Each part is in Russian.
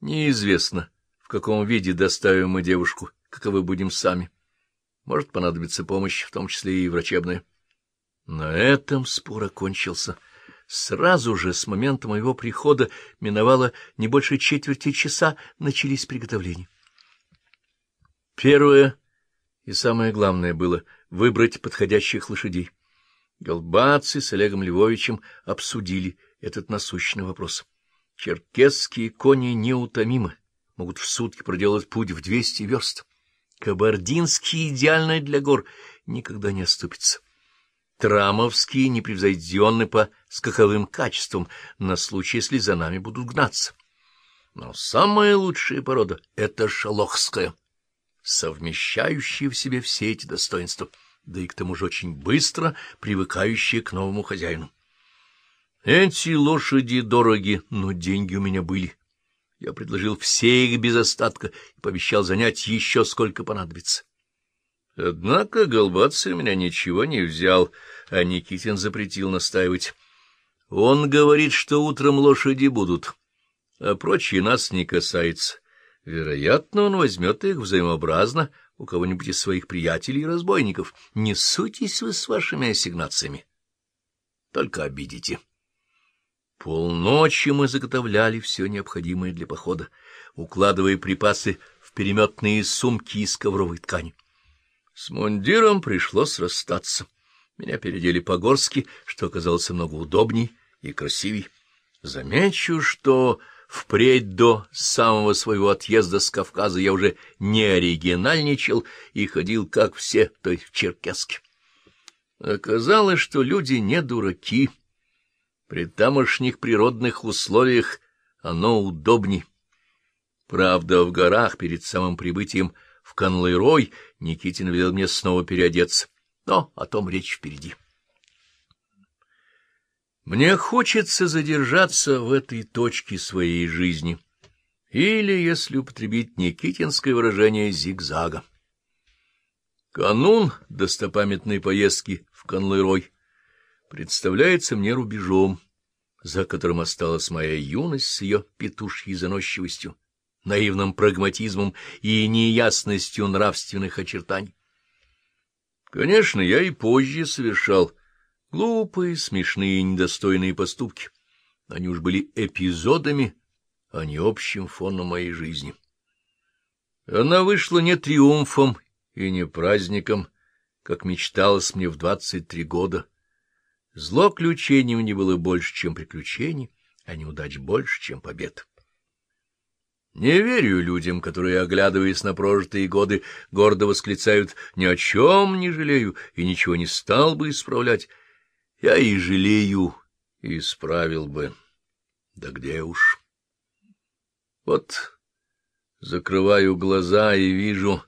Неизвестно, в каком виде доставим мы девушку, каковы будем сами. Может понадобиться помощь, в том числе и врачебная. На этом спор окончился. Сразу же, с момента моего прихода, миновало не больше четверти часа, начались приготовления. Первое и самое главное было выбрать подходящих лошадей. Голбацы с Олегом Львовичем обсудили этот насущный вопрос. Черкесские кони неутомимы, могут в сутки проделать путь в двести верст. Кабардинский, идеальный для гор, никогда не оступится. Трамовские непревзойденны по скаковым качествам, на случай, если за нами будут гнаться. Но самая лучшая порода — это шалохская, совмещающая в себе все эти достоинства, да и к тому же очень быстро привыкающая к новому хозяину. Эти лошади дороги, но деньги у меня были. Я предложил все их без остатка и пообещал занять еще сколько понадобится. Однако Голбаций меня ничего не взял, а Никитин запретил настаивать. Он говорит, что утром лошади будут, а прочие нас не касается. Вероятно, он возьмет их взаимообразно у кого-нибудь из своих приятелей и разбойников. Не суйтесь вы с вашими ассигнациями, только обидите. Полночи мы заготовляли все необходимое для похода, укладывая припасы в переметные сумки из ковровой ткани. С мундиром пришлось расстаться. Меня передели по-горски, что оказалось много удобней и красивей. Замечу, что впредь до самого своего отъезда с Кавказа я уже не оригинальничал и ходил, как все, то есть в черкеске. Оказалось, что люди не дураки. При тамошних природных условиях оно удобней. Правда, в горах перед самым прибытием в Канлайрой Никитин велел мне снова переодеться, но о том речь впереди. Мне хочется задержаться в этой точке своей жизни, или, если употребить никитинское выражение, зигзага. Канун достопамятной поездки в Канлайрой представляется мне рубежом, за которым осталась моя юность с ее петушьей заносчивостью наивным прагматизмом и неясностью нравственных очертаний. Конечно, я и позже совершал глупые, смешные и недостойные поступки. Они уж были эпизодами, а не общим фоном моей жизни. Она вышла не триумфом и не праздником, как мечталось мне в двадцать три года. Злоключений у не было больше, чем приключений, а неудач больше, чем побед. Не верю людям, которые, оглядываясь на прожитые годы, гордо восклицают «ни о чем не жалею и ничего не стал бы исправлять». Я и жалею, и исправил бы. Да где уж. Вот закрываю глаза и вижу...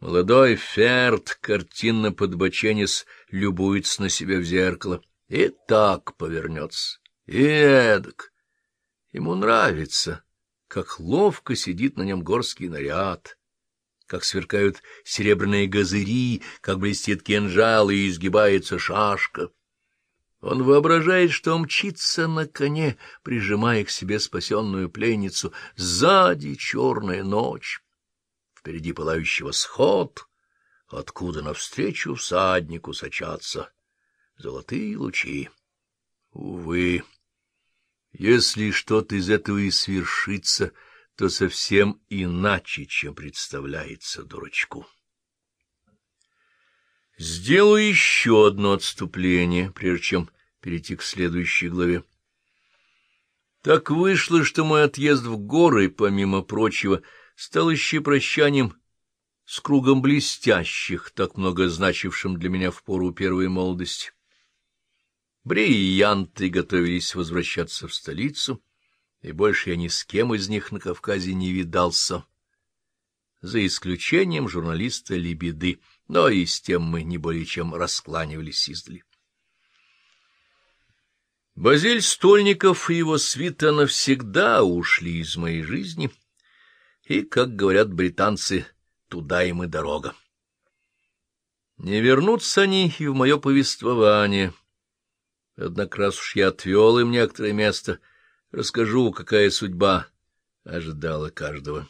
Молодой Ферд, картинно подбоченец, любуется на себя в зеркало. И так повернется, и эдак. Ему нравится как ловко сидит на нем горский наряд, как сверкают серебряные газыри, как блестит кинжал и изгибается шашка. Он воображает, что мчится на коне, прижимая к себе спасенную пленницу. Сзади черная ночь, впереди пылающий восход, откуда навстречу всаднику сочатся золотые лучи. Увы! Если что-то из этого и свершится, то совсем иначе, чем представляется дурачку. Сделаю еще одно отступление, прежде чем перейти к следующей главе. Так вышло, что мой отъезд в горы, помимо прочего, стал еще прощанием с кругом блестящих, так много значившим для меня в пору первой молодости. Бриллианты готовились возвращаться в столицу, и больше я ни с кем из них на Кавказе не видался, за исключением журналиста Лебеды, но и с тем мы не более чем раскланивались издали. Базиль Стольников и его свита навсегда ушли из моей жизни, и, как говорят британцы, туда им и дорога. Не вернутся они и в мое повествование — Однако раз уж я отвел им некоторое место, расскажу, какая судьба ожидала каждого.